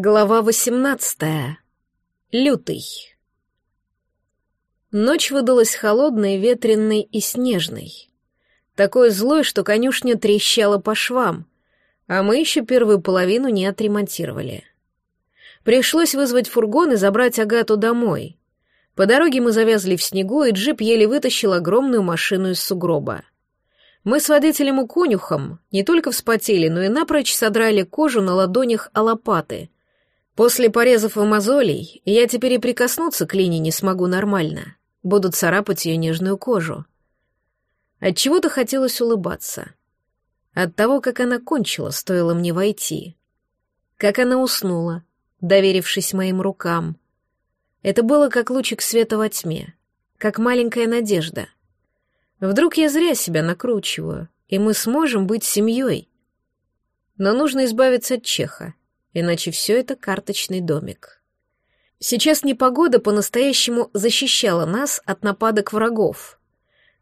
Глава восемнадцатая. Лютый. Ночь выдалась холодной, ветренной и снежной. Такой злой, что конюшня трещала по швам, а мы еще первую половину не отремонтировали. Пришлось вызвать фургон и забрать Агату домой. По дороге мы завязли в снегу, и джип еле вытащил огромную машину из сугроба. Мы с водителем и конюхом не только вспотели, но и напрочь содрали кожу на ладонях о лопаты — После порезов и мозолей я теперь и прикоснуться к Лине не смогу нормально. Будут царапать ее нежную кожу. Отчего-то хотелось улыбаться. От того, как она кончила, стоило мне войти. Как она уснула, доверившись моим рукам. Это было как лучик света во тьме, как маленькая надежда. Вдруг я зря себя накручиваю, и мы сможем быть семьей. Но нужно избавиться от Чеха иначе все это карточный домик. Сейчас непогода по-настоящему защищала нас от нападок врагов.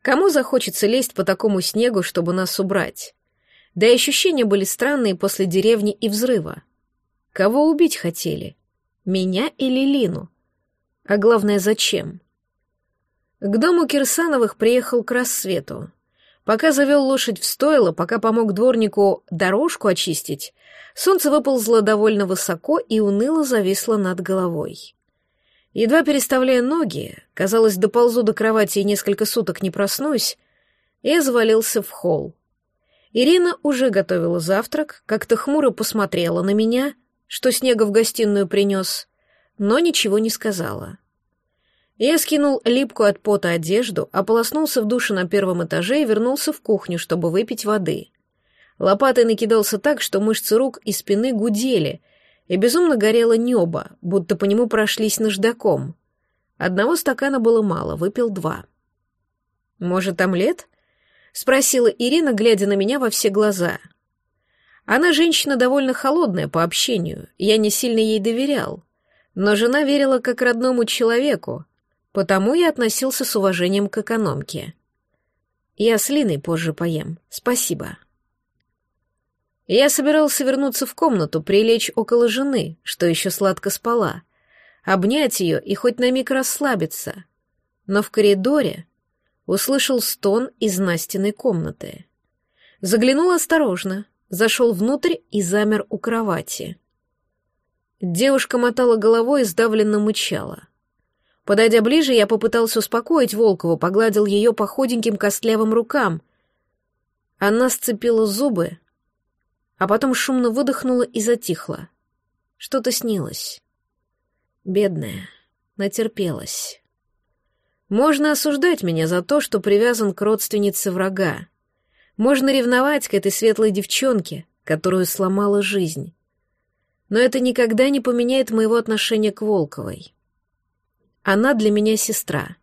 Кому захочется лезть по такому снегу, чтобы нас убрать? Да и ощущения были странные после деревни и взрыва. Кого убить хотели? Меня или Лину? А главное, зачем? К дому Кирсановых приехал к рассвету. Пока завел лошадь в стойло, пока помог дворнику дорожку очистить, солнце выползло довольно высоко и уныло зависло над головой. Едва переставляя ноги, казалось, доползу до кровати и несколько суток не проснусь, я завалился в холл. Ирина уже готовила завтрак, как-то хмуро посмотрела на меня, что снега в гостиную принес, но ничего не сказала. Я скинул липкую от пота одежду, ополоснулся в душе на первом этаже и вернулся в кухню, чтобы выпить воды. Лопатой накидался так, что мышцы рук и спины гудели, и безумно горело небо, будто по нему прошлись наждаком. Одного стакана было мало, выпил два. «Может, омлет?» — спросила Ирина, глядя на меня во все глаза. Она женщина довольно холодная по общению, я не сильно ей доверял. Но жена верила как родному человеку, потому я относился с уважением к экономке. Я с Линой позже поем. Спасибо. Я собирался вернуться в комнату, прилечь около жены, что еще сладко спала, обнять ее и хоть на миг расслабиться. Но в коридоре услышал стон из Настиной комнаты. Заглянул осторожно, зашел внутрь и замер у кровати. Девушка мотала головой и сдавленно мычала. Подойдя ближе, я попытался успокоить Волкову, погладил ее по худеньким костлявым рукам. Она сцепила зубы, а потом шумно выдохнула и затихла. Что-то снилось. Бедная, натерпелась. Можно осуждать меня за то, что привязан к родственнице врага. Можно ревновать к этой светлой девчонке, которую сломала жизнь. Но это никогда не поменяет моего отношения к Волковой. Она для меня сестра.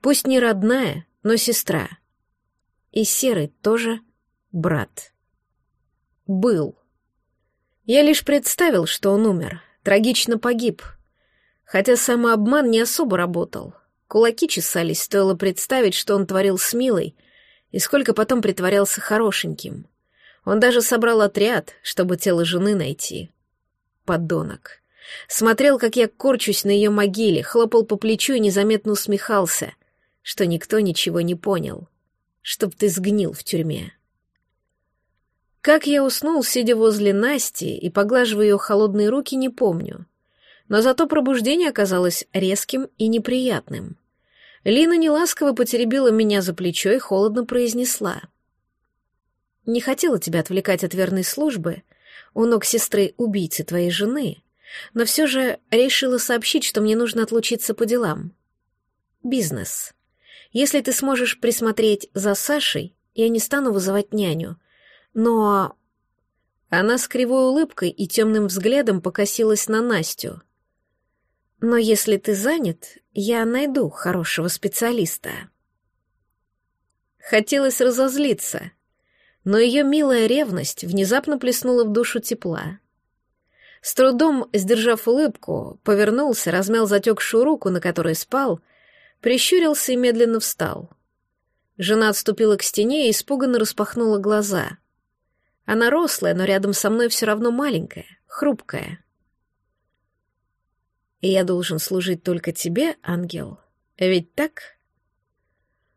Пусть не родная, но сестра. И Серый тоже брат. Был. Я лишь представил, что он умер, трагично погиб. Хотя самообман не особо работал. Кулаки чесались, стоило представить, что он творил с Милой, и сколько потом притворялся хорошеньким. Он даже собрал отряд, чтобы тело жены найти. Подонок. Смотрел, как я корчусь на ее могиле, хлопал по плечу и незаметно усмехался, что никто ничего не понял. Чтоб ты сгнил в тюрьме. Как я уснул, сидя возле Насти и поглаживая ее холодные руки, не помню. Но зато пробуждение оказалось резким и неприятным. Лина неласково потеребила меня за плечо и холодно произнесла. «Не хотела тебя отвлекать от верной службы. У ног сестры убийцы твоей жены но все же решила сообщить, что мне нужно отлучиться по делам. Бизнес. Если ты сможешь присмотреть за Сашей, я не стану вызывать няню. Но... Она с кривой улыбкой и темным взглядом покосилась на Настю. Но если ты занят, я найду хорошего специалиста. Хотелось разозлиться, но ее милая ревность внезапно плеснула в душу тепла. С трудом, сдержав улыбку, повернулся, размял затекшую руку, на которой спал, прищурился и медленно встал. Жена отступила к стене и испуганно распахнула глаза. Она рослая, но рядом со мной все равно маленькая, хрупкая. И я должен служить только тебе, ангел. Ведь так?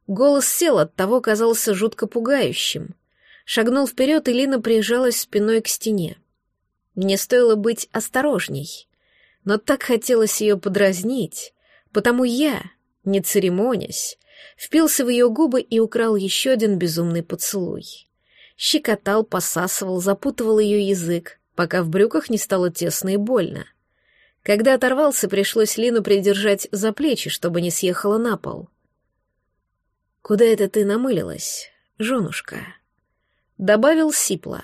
Голос сел, от того казался жутко пугающим. Шагнул вперед, и Лина прижалась спиной к стене. Мне стоило быть осторожней, но так хотелось ее подразнить, потому я, не церемонясь, впился в ее губы и украл еще один безумный поцелуй. Щекотал, посасывал, запутывал ее язык, пока в брюках не стало тесно и больно. Когда оторвался, пришлось Лину придержать за плечи, чтобы не съехала на пол. «Куда это ты намылилась, женушка?» Добавил сипло.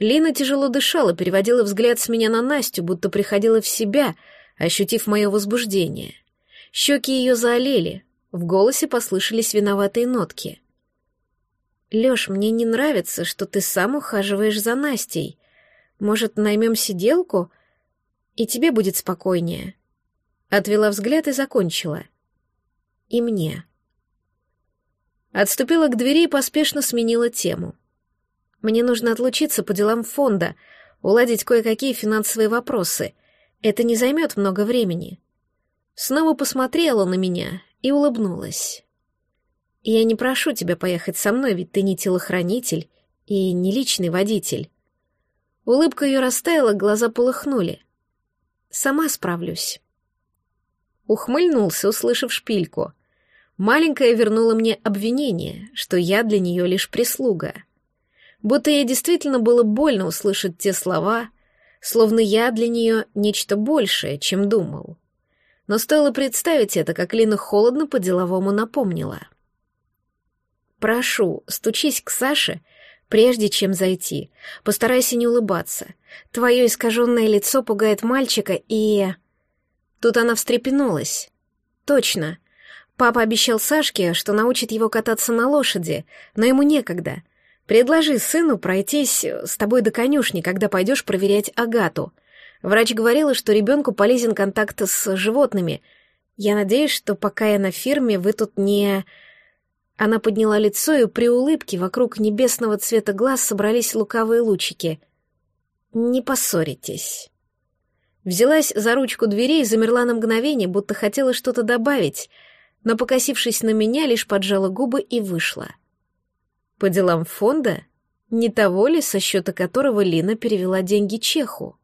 Лина тяжело дышала, переводила взгляд с меня на Настю, будто приходила в себя, ощутив мое возбуждение. Щеки ее заолели, в голосе послышались виноватые нотки. «Лёш, мне не нравится, что ты сам ухаживаешь за Настей. Может, наймем сиделку, и тебе будет спокойнее?» Отвела взгляд и закончила. «И мне». Отступила к двери и поспешно сменила тему. «Мне нужно отлучиться по делам фонда, уладить кое-какие финансовые вопросы. Это не займет много времени». Снова посмотрела на меня и улыбнулась. «Я не прошу тебя поехать со мной, ведь ты не телохранитель и не личный водитель». Улыбка ее растаяла, глаза полыхнули. «Сама справлюсь». Ухмыльнулся, услышав шпильку. Маленькая вернула мне обвинение, что я для нее лишь прислуга. Будто ей действительно было больно услышать те слова, словно я для нее нечто большее, чем думал но стоило представить это, как Лина холодно по-деловому напомнила. «Прошу, стучись к Саше, прежде чем зайти. Постарайся не улыбаться. Твое искаженное лицо пугает мальчика, и...» Тут она встрепенулась. «Точно. Папа обещал Сашке, что научит его кататься на лошади, но ему некогда. Предложи сыну пройтись с тобой до конюшни, когда пойдешь проверять Агату. Врач говорила, что ребенку полезен контакт с животными. Я надеюсь, что пока я на фирме, вы тут не...» Она подняла лицо, и при улыбке вокруг небесного цвета глаз собрались лукавые лучики. «Не поссоритесь». Взялась за ручку двери и замерла на мгновение, будто хотела что-то добавить, но, покосившись на меня, лишь поджала губы и вышла. По делам фонда? Не того ли, со счета которого Лина перевела деньги Чеху?